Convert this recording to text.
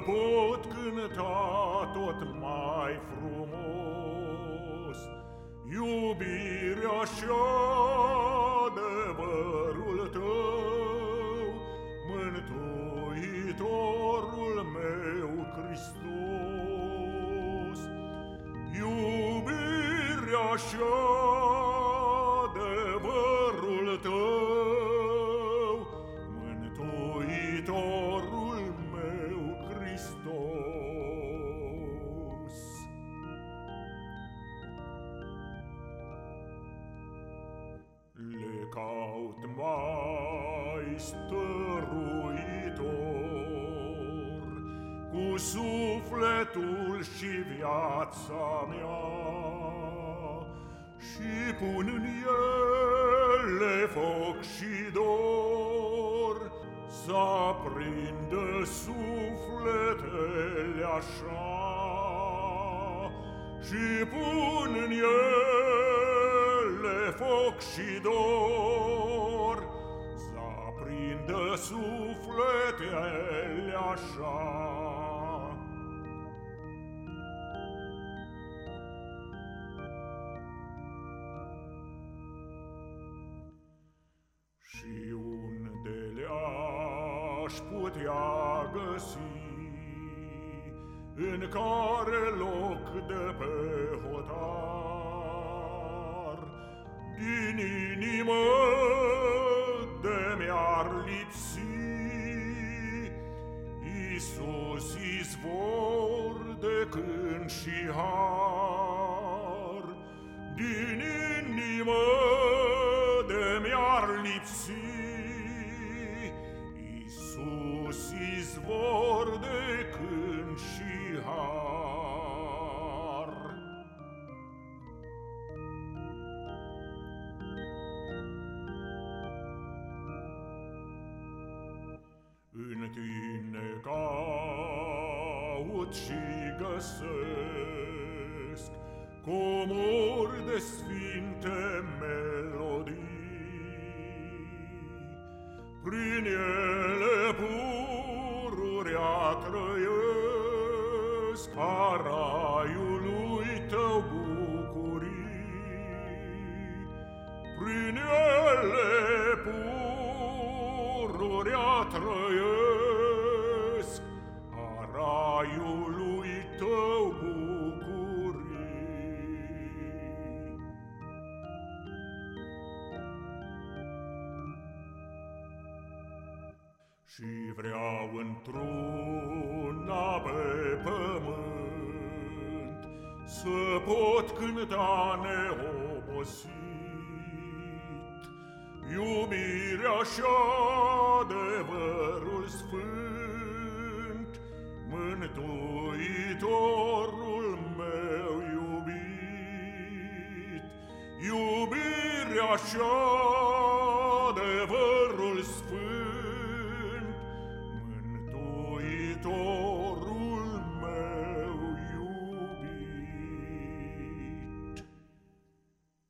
pot cânta tot mai frumos. Iubirea și adevărul tău Mântuitorul meu Hristos. Iubirea și adevărul mai stăruitor Cu sufletul și viața mea Și pun în ele foc și dor Să aprindă sufletele așa Și pun în ele foc și dor. Să aprindă sufletele așa. Și unde le-aș putea găsi În care loc de pe hotar Iisus izvor de când și har Din inimă de mi-ar lipsi. Iisus izvor În tine caut și găsesc Comori de sfinte melodii. Prin ele pururea trăiesc A raiului tău bucurii. Prin ele pururea trăiesc Și vreau într-una pe pământ Să pot cânta neobosit Iubirea și adevărul sfânt Mântuitorul meu iubit. Iubirea și